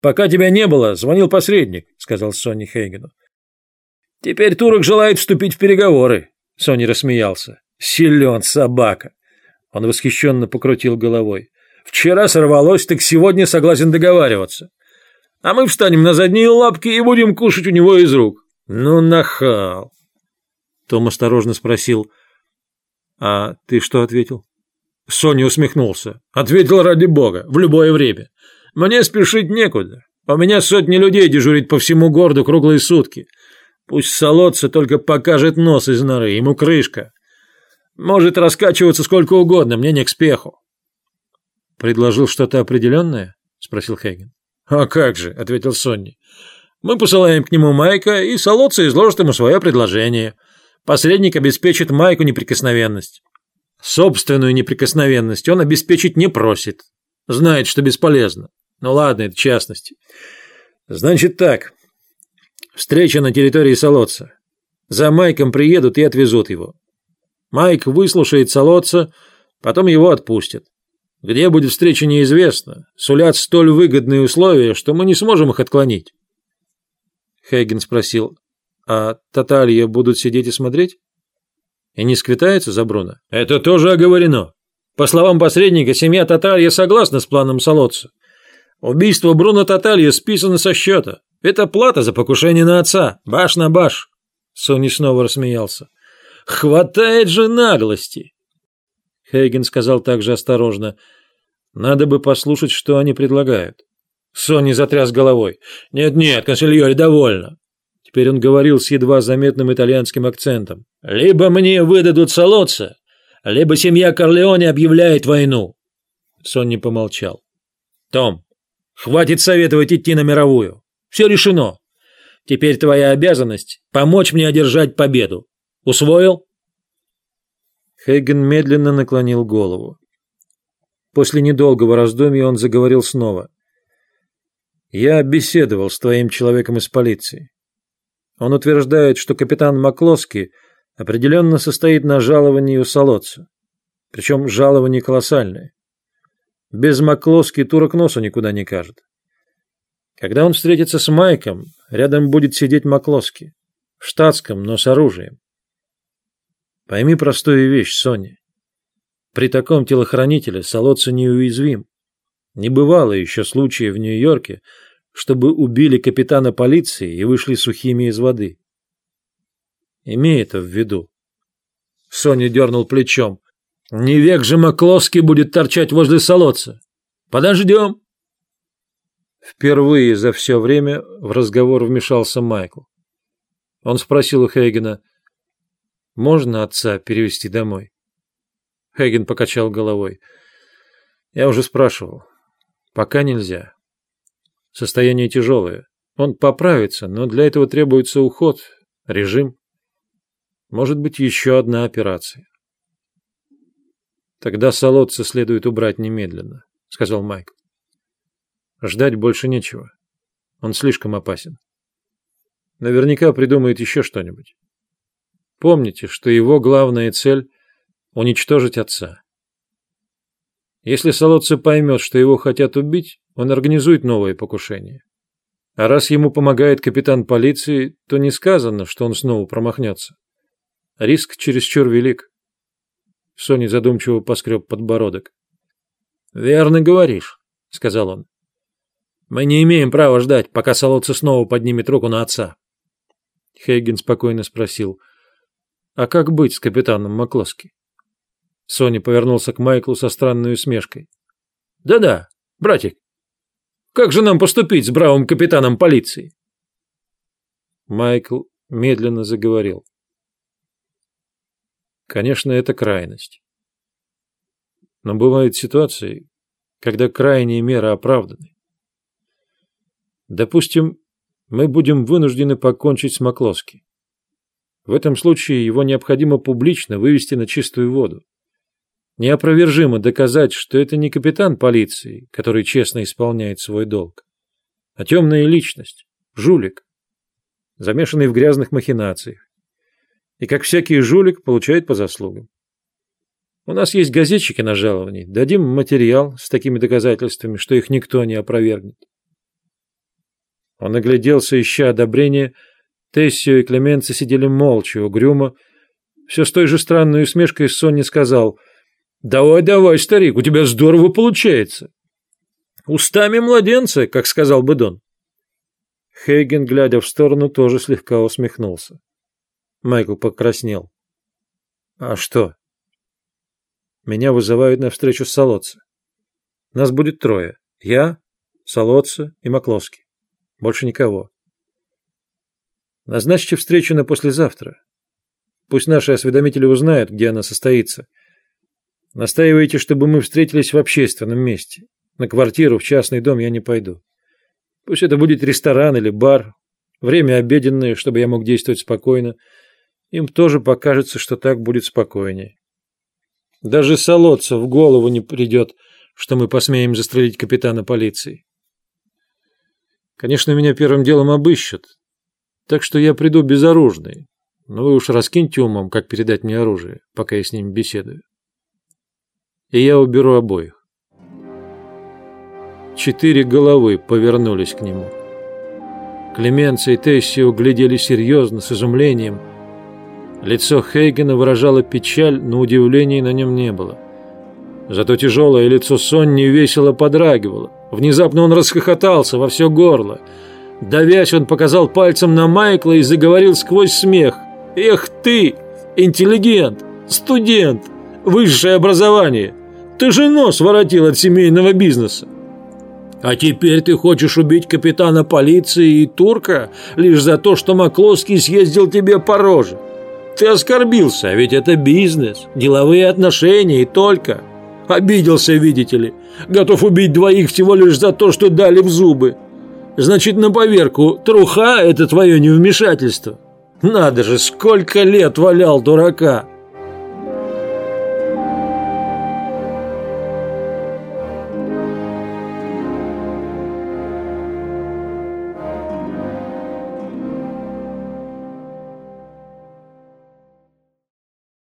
Пока тебя не было, звонил посредник, сказал Сонни Хейгену. Теперь турок желает вступить в переговоры. Сонни рассмеялся. Силен собака. Он восхищенно покрутил головой. Вчера сорвалось, так сегодня согласен договариваться. А мы встанем на задние лапки и будем кушать у него из рук. Ну, нахал. Том осторожно спросил. А ты что ответил? Соня усмехнулся. Ответил ради бога, в любое время. Мне спешить некуда. У меня сотни людей дежурит по всему городу круглые сутки. Пусть Солодца только покажет нос из норы, ему крышка. Может раскачиваться сколько угодно, мне не к спеху. Предложил что-то определенное? Спросил Хейген. А как же, ответил Сонни. Мы посылаем к нему Майка, и Солодца изложит ему свое предложение. Посредник обеспечит Майку неприкосновенность. Собственную неприкосновенность он обеспечить не просит. Знает, что бесполезно. Ну ладно, это частности. Значит так. Встреча на территории Солодца. За Майком приедут и отвезут его. Майк выслушает Солодца, потом его отпустят. Где будет встреча, неизвестно. Сулят столь выгодные условия, что мы не сможем их отклонить. Хейген спросил, а Таталья будут сидеть и смотреть? И не сквитается за Бруно? Это тоже оговорено. По словам посредника, семья Таталья согласна с планом Солодца. Убийство Бруно Таталья списано со счета. Это плата за покушение на отца. Баш на баш. Сони снова рассмеялся. Хватает же наглости. Хейген сказал также осторожно. Надо бы послушать, что они предлагают. Сони затряс головой. «Нет-нет, консильори, довольно. Теперь он говорил с едва заметным итальянским акцентом. «Либо мне выдадут солодца, либо семья Корлеоне объявляет войну». Сонни помолчал. «Том, хватит советовать идти на мировую. Все решено. Теперь твоя обязанность – помочь мне одержать победу. Усвоил?» Хейген медленно наклонил голову. После недолгого раздумья он заговорил снова. «Я беседовал с твоим человеком из полиции. Он утверждает, что капитан Маклоски определенно состоит на жаловании у Солодца. Причем жалование колоссальное. Без Маклоски турок носу никуда не кажет. Когда он встретится с Майком, рядом будет сидеть Маклоски. В штатском, но с оружием. Пойми простую вещь, Соня. При таком телохранителе Солодца неуязвим. Не бывало еще случая в Нью-Йорке, чтобы убили капитана полиции и вышли сухими из воды. Имей это в виду. Соня дернул плечом. Не век же Маклоский будет торчать возле солодца. Подождем. Впервые за все время в разговор вмешался Майкл. Он спросил у Хейгена, можно отца перевести домой? Хейген покачал головой. Я уже спрашивал. Пока нельзя. Состояние тяжелое. Он поправится, но для этого требуется уход, режим. Может быть, еще одна операция. Тогда Солодца следует убрать немедленно, сказал Майк. Ждать больше нечего. Он слишком опасен. Наверняка придумает еще что-нибудь. Помните, что его главная цель — уничтожить отца. Если Солодца поймет, что его хотят убить, он организует новое покушение. А раз ему помогает капитан полиции, то не сказано, что он снова промахнется. Риск чересчур велик. Сони задумчиво поскреб подбородок. «Верно говоришь», — сказал он. «Мы не имеем права ждать, пока Солодца снова поднимет руку на отца». Хейген спокойно спросил, «А как быть с капитаном Маклоски?» Сони повернулся к Майклу со странной усмешкой. «Да-да, братик, как же нам поступить с бравым капитаном полиции?» Майкл медленно заговорил. Конечно, это крайность. Но бывают ситуации, когда крайние меры оправданы. Допустим, мы будем вынуждены покончить с Маклоски. В этом случае его необходимо публично вывести на чистую воду неопровержимо доказать, что это не капитан полиции, который честно исполняет свой долг, а темная личность, жулик, замешанный в грязных махинациях. И как всякий жулик получает по заслугам. У нас есть газетчики на жаловании, дадим материал с такими доказательствами, что их никто не опровергнет. Он огляделся, ища одобрения. Тессио и Клеменца сидели молча, угрюмо. Все с той же странной усмешкой Сонни сказал «Давай, давай, старик, у тебя здорово получается». «Устами младенца, как сказал бы Дон». Хейген, глядя в сторону, тоже слегка усмехнулся. Майкл покраснел. «А что?» «Меня вызывают на встречу с Солодце. Нас будет трое. Я, Солодце и Макловский. Больше никого. Назначьте встречу на послезавтра. Пусть наши осведомители узнают, где она состоится. Настаивайте, чтобы мы встретились в общественном месте. На квартиру, в частный дом я не пойду. Пусть это будет ресторан или бар. Время обеденное, чтобы я мог действовать спокойно. Им тоже покажется, что так будет спокойнее. Даже Солодца в голову не придет, что мы посмеем застрелить капитана полиции. Конечно, меня первым делом обыщут, так что я приду безоружный. Но вы уж раскиньте умом, как передать мне оружие, пока я с ним беседую. И я уберу обоих. Четыре головы повернулись к нему. Клеменция и Тессио глядели серьезно, с изумлением. Лицо Хейгена выражало печаль, но удивления на нем не было. Зато тяжелое лицо Сонни весело подрагивало. Внезапно он расхохотался во все горло. Давясь, он показал пальцем на Майкла и заговорил сквозь смех. «Эх ты, интеллигент, студент, высшее образование! Ты же нос воротил от семейного бизнеса! А теперь ты хочешь убить капитана полиции и турка лишь за то, что Макловский съездил тебе по роже. Ты оскорбился, а ведь это бизнес, деловые отношения и только. Обиделся, видите ли. Готов убить двоих всего лишь за то, что дали в зубы. Значит, на поверку, труха – это твое невмешательство. Надо же, сколько лет валял дурака.